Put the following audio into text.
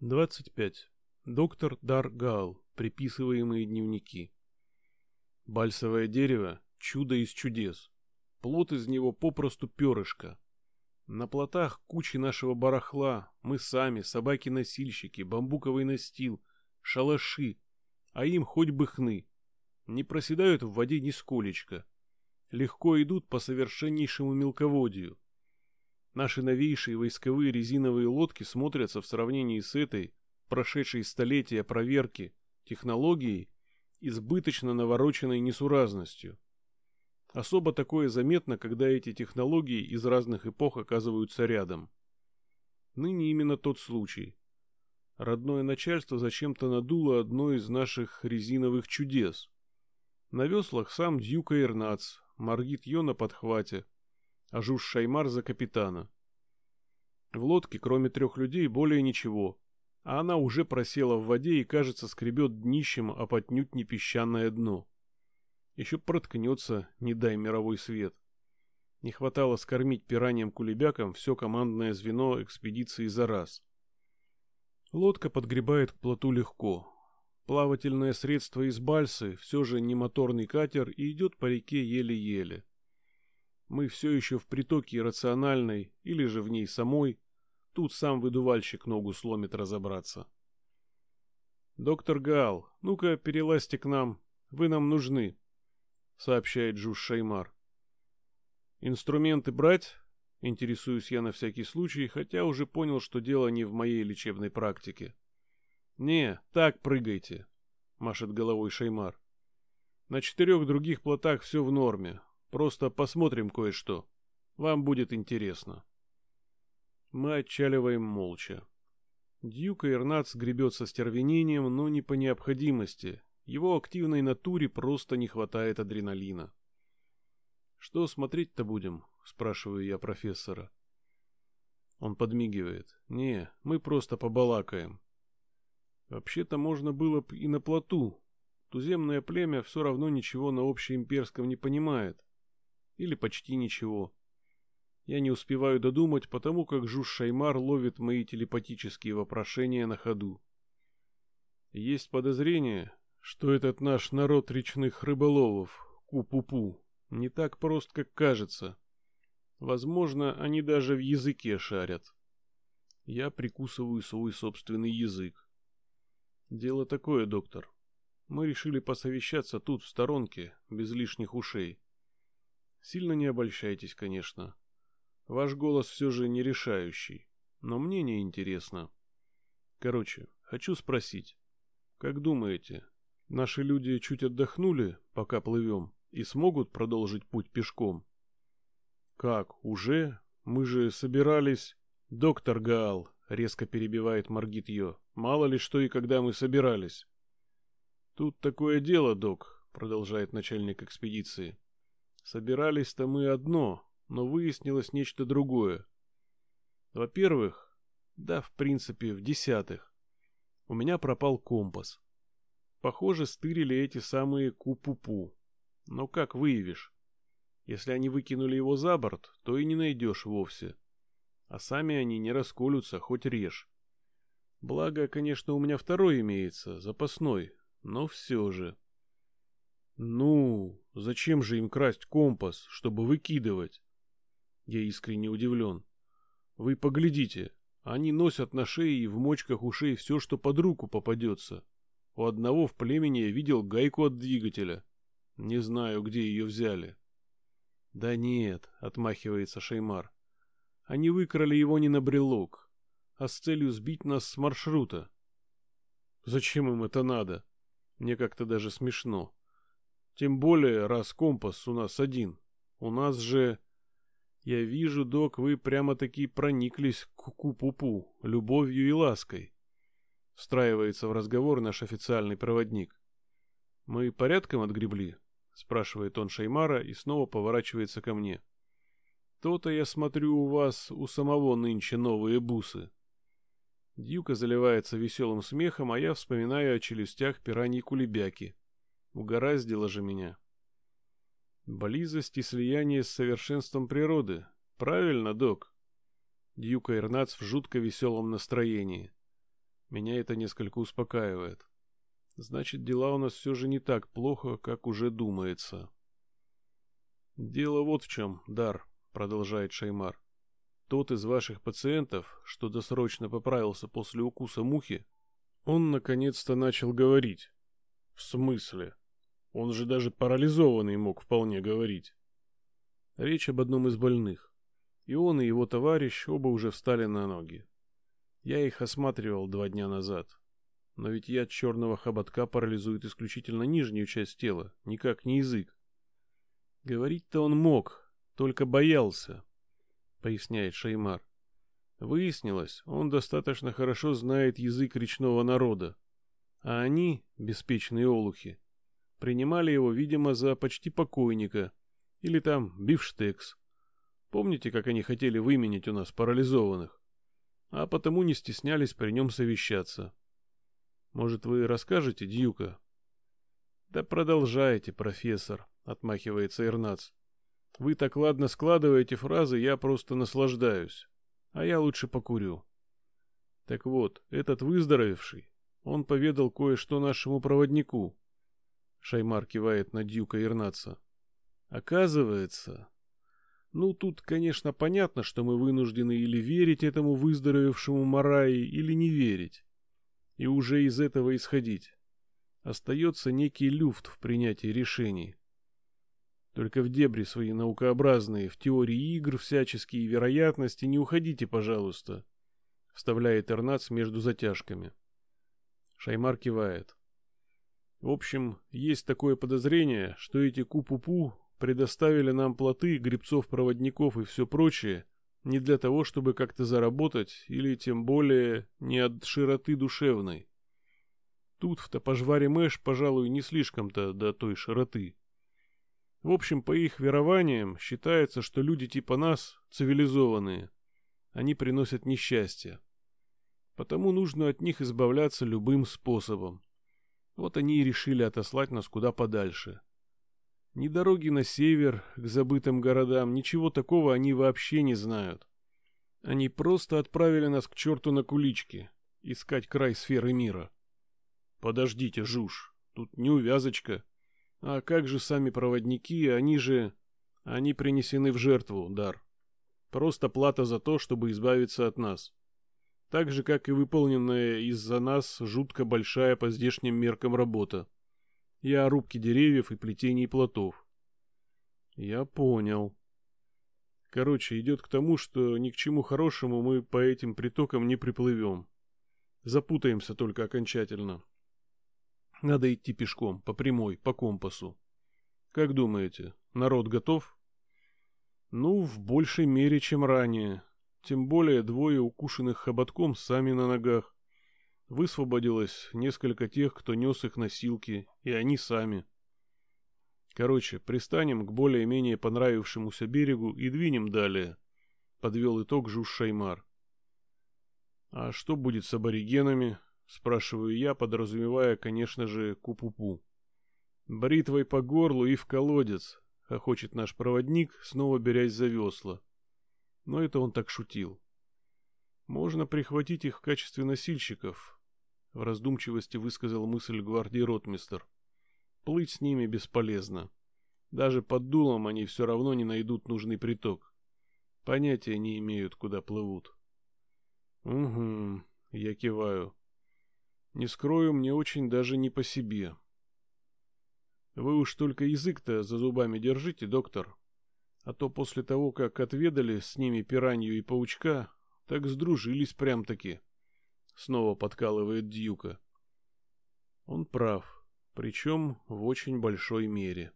25. Доктор Дар Гал. Приписываемые дневники. Бальсовое дерево – чудо из чудес. Плод из него попросту перышко. На плотах кучи нашего барахла, мы сами, собаки-носильщики, бамбуковый настил, шалаши, а им хоть бы хны. Не проседают в воде нисколечко. Легко идут по совершеннейшему мелководью. Наши новейшие войсковые резиновые лодки смотрятся в сравнении с этой, прошедшей столетия проверки, технологией, избыточно навороченной несуразностью. Особо такое заметно, когда эти технологии из разных эпох оказываются рядом. Ныне именно тот случай. Родное начальство зачем-то надуло одно из наших резиновых чудес. На веслах сам Дьюка Ирнац, Маргит Йо на подхвате, а Жуж Шаймар за капитана. В лодке, кроме трех людей, более ничего, а она уже просела в воде и, кажется, скребет днищем об отнюдь не песчаное дно. Еще проткнется, не дай мировой свет. Не хватало скормить пираньям-кулебякам все командное звено экспедиции за раз. Лодка подгребает к плоту легко. Плавательное средство из бальсы все же не моторный катер и идет по реке еле-еле. Мы все еще в притоке иррациональной, или же в ней самой. Тут сам выдувальщик ногу сломит разобраться. «Доктор Гал, ну-ка перелазьте к нам, вы нам нужны», — сообщает Джуш Шаймар. «Инструменты брать?» — интересуюсь я на всякий случай, хотя уже понял, что дело не в моей лечебной практике. «Не, так прыгайте», — машет головой Шаймар. «На четырех других плотах все в норме, Просто посмотрим кое-что. Вам будет интересно. Мы отчаливаем молча. Дьюка Ирнац гребет со стервенением, но не по необходимости. Его активной натуре просто не хватает адреналина. «Что смотреть-то будем?» — спрашиваю я профессора. Он подмигивает. «Не, мы просто побалакаем». Вообще-то можно было бы и на плоту. Туземное племя все равно ничего на общеимперском не понимает. Или почти ничего. Я не успеваю додумать, потому как Жуж Шаймар ловит мои телепатические вопрошения на ходу. Есть подозрение, что этот наш народ речных рыболовов, ку-пу-пу, не так прост, как кажется. Возможно, они даже в языке шарят. Я прикусываю свой собственный язык. Дело такое, доктор. Мы решили посовещаться тут, в сторонке, без лишних ушей. Сильно не обольщайтесь, конечно. Ваш голос все же не решающий, но мне не интересно. Короче, хочу спросить. Как думаете, наши люди чуть отдохнули, пока плывем, и смогут продолжить путь пешком? Как, уже? Мы же собирались... Доктор Гаал, резко перебивает Маргит Йо. Мало ли что и когда мы собирались. Тут такое дело, док, продолжает начальник экспедиции. Собирались-то мы одно, но выяснилось нечто другое. Во-первых, да, в принципе, в десятых, у меня пропал компас. Похоже, стырили эти самые ку-пу-пу. Но как выявишь? Если они выкинули его за борт, то и не найдешь вовсе. А сами они не расколются, хоть режь. Благо, конечно, у меня второй имеется, запасной, но все же. Ну, зачем же им красть компас, чтобы выкидывать? Я искренне удивлен. Вы поглядите, они носят на шее и в мочках ушей все, что под руку попадется. У одного в племени я видел гайку от двигателя. Не знаю, где ее взяли. Да нет, отмахивается Шеймар. Они выкрали его не на брелок, а с целью сбить нас с маршрута. Зачем им это надо? Мне как-то даже смешно. Тем более, раз компас у нас один. У нас же... Я вижу, док, вы прямо-таки прониклись к ку-пу-пу, любовью и лаской. Встраивается в разговор наш официальный проводник. Мы порядком отгребли? Спрашивает он Шаймара и снова поворачивается ко мне. То-то я смотрю у вас у самого нынче новые бусы. Дьюка заливается веселым смехом, а я вспоминаю о челюстях пираньи кулебяки. Угораздило же меня. Близость и слияние с совершенством природы. Правильно, док? Дьюка Ирнац в жутко веселом настроении. Меня это несколько успокаивает. Значит, дела у нас все же не так плохо, как уже думается. Дело вот в чем, Дар, продолжает Шаймар. Тот из ваших пациентов, что досрочно поправился после укуса мухи, он наконец-то начал говорить. В смысле? Он же даже парализованный мог вполне говорить. Речь об одном из больных. И он, и его товарищ оба уже встали на ноги. Я их осматривал два дня назад. Но ведь яд черного хоботка парализует исключительно нижнюю часть тела, никак не язык. Говорить-то он мог, только боялся, поясняет Шеймар. Выяснилось, он достаточно хорошо знает язык речного народа, а они, беспечные олухи, принимали его, видимо, за почти покойника или там бифштекс. Помните, как они хотели выменить у нас парализованных? А потому не стеснялись при нем совещаться. Может, вы расскажете, Дьюка? Да продолжайте, профессор, отмахивается Ирнац. Вы так ладно складываете фразы, я просто наслаждаюсь. А я лучше покурю. Так вот, этот выздоровевший, он поведал кое-что нашему проводнику. Шаймар кивает на Дьюка Ирнаца. Оказывается... Ну, тут, конечно, понятно, что мы вынуждены или верить этому выздоровевшему Мараи, или не верить. И уже из этого исходить. Остается некий люфт в принятии решений. Только в дебри свои наукообразные, в теории игр всяческие вероятности не уходите, пожалуйста, вставляет Эрнац между затяжками. Шаймар кивает. В общем, есть такое подозрение, что эти купупу предоставили нам плоты, грибцов-проводников и все прочее не для того, чтобы как-то заработать, или тем более не от широты душевной. Тут в Топожваре Мэш, пожалуй, не слишком-то до той широты. В общем, по их верованиям считается, что люди типа нас цивилизованные. Они приносят несчастье. Потому нужно от них избавляться любым способом. Вот они и решили отослать нас куда подальше. Ни дороги на север, к забытым городам, ничего такого они вообще не знают. Они просто отправили нас к черту на кулички, искать край сферы мира. Подождите, Жуж, тут не увязочка. А как же сами проводники, они же... Они принесены в жертву, дар. Просто плата за то, чтобы избавиться от нас. Так же, как и выполненная из-за нас жутко большая по здешним меркам работа. И о рубке деревьев и плетении плотов. Я понял. Короче, идет к тому, что ни к чему хорошему мы по этим притокам не приплывем. Запутаемся только окончательно. Надо идти пешком, по прямой, по компасу. Как думаете, народ готов? Ну, в большей мере, чем ранее. Тем более двое укушенных хоботком сами на ногах. Высвободилось несколько тех, кто нес их носилки, и они сами. Короче, пристанем к более-менее понравившемуся берегу и двинем далее. Подвел итог Жуж Шаймар. А что будет с аборигенами? Спрашиваю я, подразумевая, конечно же, купупу. Бритвой по горлу и в колодец, хохочет наш проводник, снова берясь за весла. Но это он так шутил. Можно прихватить их в качестве носильщиков, в раздумчивости высказал мысль гвардии ротмистер. Плыть с ними бесполезно. Даже под дулом они все равно не найдут нужный приток. Понятия не имеют, куда плывут. Угу, я киваю. Не скрою, мне очень даже не по себе. Вы уж только язык-то за зубами держите, доктор. А то после того, как отведали с ними пиранью и паучка, так сдружились прям-таки. Снова подкалывает Дьюка. Он прав, причем в очень большой мере.